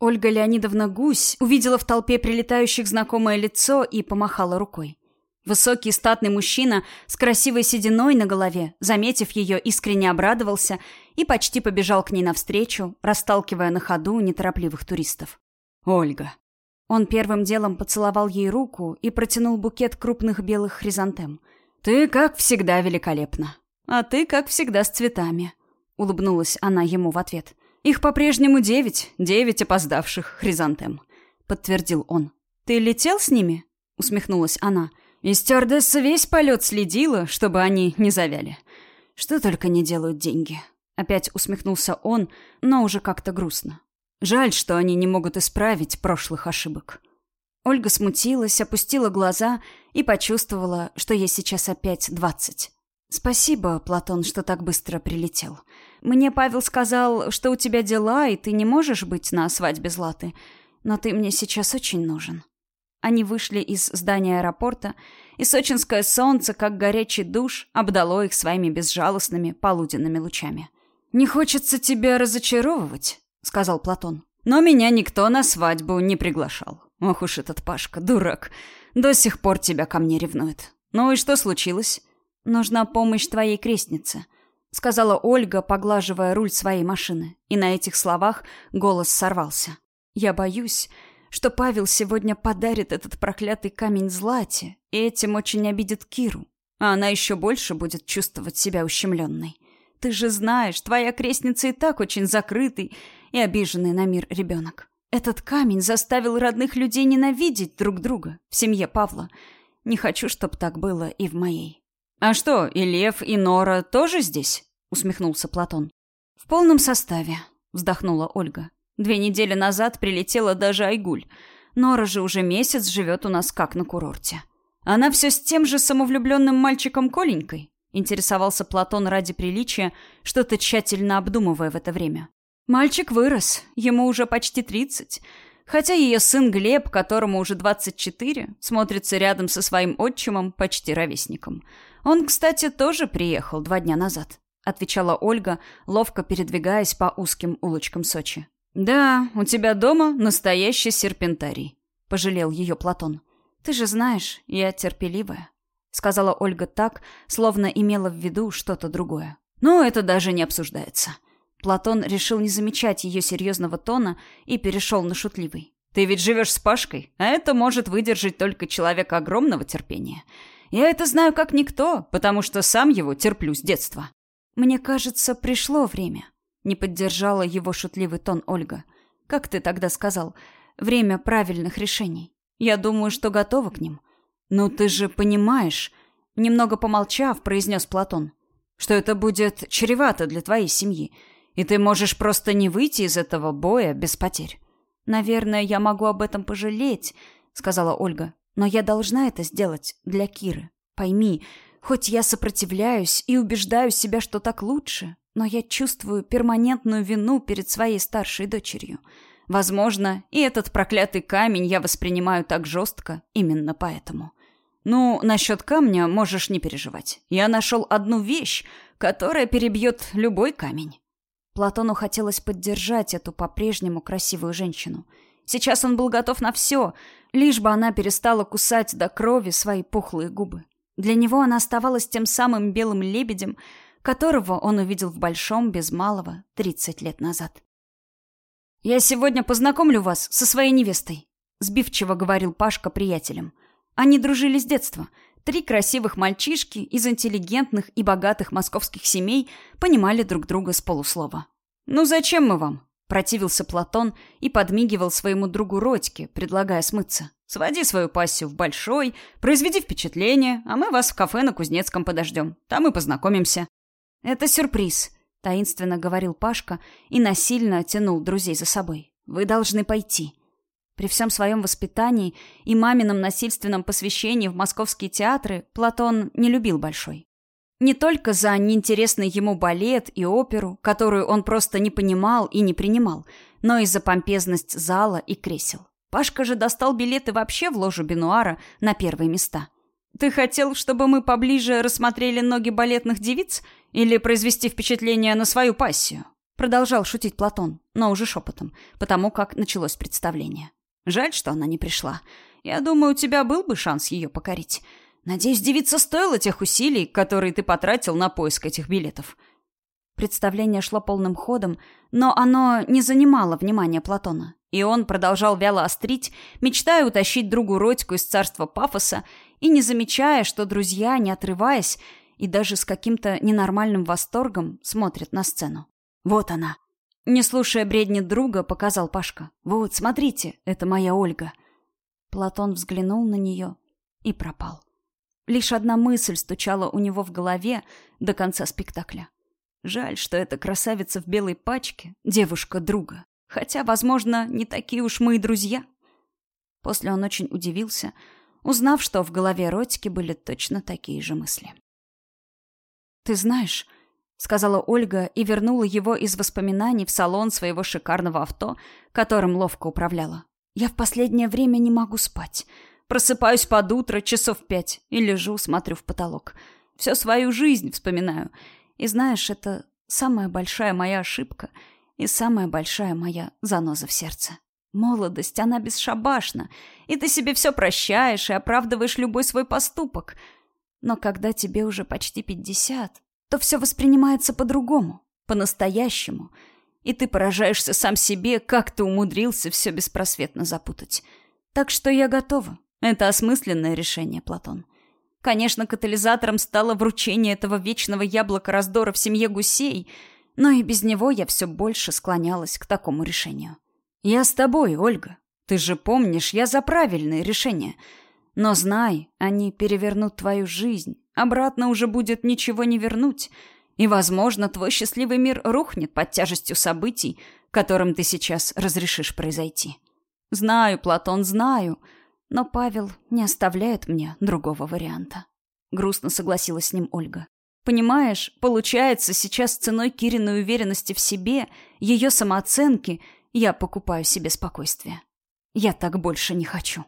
Ольга Леонидовна Гусь увидела в толпе прилетающих знакомое лицо и помахала рукой. Высокий статный мужчина с красивой сединой на голове, заметив ее, искренне обрадовался и почти побежал к ней навстречу, расталкивая на ходу неторопливых туристов. «Ольга». Он первым делом поцеловал ей руку и протянул букет крупных белых хризантем. «Ты, как всегда, великолепна. А ты, как всегда, с цветами», — улыбнулась она ему в ответ. Их по-прежнему девять, девять опоздавших хризантем», — подтвердил он. «Ты летел с ними?» — усмехнулась она. «И стюардесса весь полет следила, чтобы они не завяли. Что только не делают деньги». Опять усмехнулся он, но уже как-то грустно. Жаль, что они не могут исправить прошлых ошибок. Ольга смутилась, опустила глаза и почувствовала, что ей сейчас опять двадцать. «Спасибо, Платон, что так быстро прилетел. Мне Павел сказал, что у тебя дела, и ты не можешь быть на свадьбе Златы, но ты мне сейчас очень нужен». Они вышли из здания аэропорта, и сочинское солнце, как горячий душ, обдало их своими безжалостными полуденными лучами. «Не хочется тебя разочаровывать», — сказал Платон. «Но меня никто на свадьбу не приглашал. Ох уж этот Пашка, дурак. До сих пор тебя ко мне ревнует. Ну и что случилось?» «Нужна помощь твоей крестнице», — сказала Ольга, поглаживая руль своей машины. И на этих словах голос сорвался. «Я боюсь, что Павел сегодня подарит этот проклятый камень Злате, и этим очень обидит Киру, а она еще больше будет чувствовать себя ущемленной. Ты же знаешь, твоя крестница и так очень закрытый и обиженный на мир ребенок. Этот камень заставил родных людей ненавидеть друг друга в семье Павла. Не хочу, чтобы так было и в моей». «А что, и Лев, и Нора тоже здесь?» — усмехнулся Платон. «В полном составе», — вздохнула Ольга. «Две недели назад прилетела даже Айгуль. Нора же уже месяц живет у нас как на курорте». «Она все с тем же самовлюбленным мальчиком Коленькой?» — интересовался Платон ради приличия, что-то тщательно обдумывая в это время. «Мальчик вырос, ему уже почти тридцать». Хотя ее сын Глеб, которому уже 24, смотрится рядом со своим отчимом, почти ровесником. Он, кстати, тоже приехал два дня назад, отвечала Ольга, ловко передвигаясь по узким улочкам Сочи. Да, у тебя дома настоящий серпентарий, пожалел ее Платон. Ты же знаешь, я терпеливая, сказала Ольга так, словно имела в виду что-то другое. Ну, это даже не обсуждается. Платон решил не замечать ее серьезного тона и перешел на шутливый. «Ты ведь живешь с Пашкой, а это может выдержать только человек огромного терпения. Я это знаю как никто, потому что сам его терплю с детства». «Мне кажется, пришло время», — не поддержала его шутливый тон Ольга. «Как ты тогда сказал? Время правильных решений. Я думаю, что готова к ним». «Ну ты же понимаешь», — немного помолчав, произнес Платон, «что это будет чревато для твоей семьи». И ты можешь просто не выйти из этого боя без потерь. Наверное, я могу об этом пожалеть, сказала Ольга. Но я должна это сделать для Киры. Пойми, хоть я сопротивляюсь и убеждаю себя, что так лучше, но я чувствую перманентную вину перед своей старшей дочерью. Возможно, и этот проклятый камень я воспринимаю так жестко именно поэтому. Ну, насчет камня можешь не переживать. Я нашел одну вещь, которая перебьет любой камень. Платону хотелось поддержать эту по-прежнему красивую женщину. Сейчас он был готов на все, лишь бы она перестала кусать до крови свои пухлые губы. Для него она оставалась тем самым белым лебедем, которого он увидел в Большом без малого 30 лет назад. «Я сегодня познакомлю вас со своей невестой», — сбивчиво говорил Пашка приятелям. Они дружили с детства — Три красивых мальчишки из интеллигентных и богатых московских семей понимали друг друга с полуслова. «Ну зачем мы вам?» – противился Платон и подмигивал своему другу Родьке, предлагая смыться. «Своди свою пассию в большой, произведи впечатление, а мы вас в кафе на Кузнецком подождем. Там и познакомимся». «Это сюрприз», – таинственно говорил Пашка и насильно тянул друзей за собой. «Вы должны пойти». При всем своем воспитании и мамином насильственном посвящении в московские театры Платон не любил Большой. Не только за неинтересный ему балет и оперу, которую он просто не понимал и не принимал, но и за помпезность зала и кресел. Пашка же достал билеты вообще в ложу Бенуара на первые места. «Ты хотел, чтобы мы поближе рассмотрели ноги балетных девиц или произвести впечатление на свою пассию?» Продолжал шутить Платон, но уже шепотом, потому как началось представление. Жаль, что она не пришла. Я думаю, у тебя был бы шанс ее покорить. Надеюсь, девица стоила тех усилий, которые ты потратил на поиск этих билетов. Представление шло полным ходом, но оно не занимало внимания Платона. И он продолжал вяло острить, мечтая утащить другу Родьку из царства пафоса и не замечая, что друзья, не отрываясь и даже с каким-то ненормальным восторгом, смотрят на сцену. «Вот она!» Не слушая бредни друга, показал Пашка. «Вот, смотрите, это моя Ольга». Платон взглянул на нее и пропал. Лишь одна мысль стучала у него в голове до конца спектакля. Жаль, что эта красавица в белой пачке — девушка друга. Хотя, возможно, не такие уж мы и друзья. После он очень удивился, узнав, что в голове Родьки были точно такие же мысли. «Ты знаешь...» — сказала Ольга и вернула его из воспоминаний в салон своего шикарного авто, которым ловко управляла. «Я в последнее время не могу спать. Просыпаюсь под утро часов пять и лежу, смотрю в потолок. Всю свою жизнь вспоминаю. И знаешь, это самая большая моя ошибка и самая большая моя заноза в сердце. Молодость, она бесшабашна, и ты себе все прощаешь и оправдываешь любой свой поступок. Но когда тебе уже почти пятьдесят, то все воспринимается по-другому, по-настоящему, и ты поражаешься сам себе, как ты умудрился все беспросветно запутать. Так что я готова. Это осмысленное решение, Платон. Конечно, катализатором стало вручение этого вечного яблока раздора в семье гусей, но и без него я все больше склонялась к такому решению. «Я с тобой, Ольга. Ты же помнишь, я за правильные решения. Но знай, они перевернут твою жизнь. Обратно уже будет ничего не вернуть. И, возможно, твой счастливый мир рухнет под тяжестью событий, которым ты сейчас разрешишь произойти. Знаю, Платон, знаю». Но Павел не оставляет мне другого варианта. Грустно согласилась с ним Ольга. Понимаешь, получается, сейчас ценой Кириной уверенности в себе, ее самооценки, я покупаю себе спокойствие. Я так больше не хочу.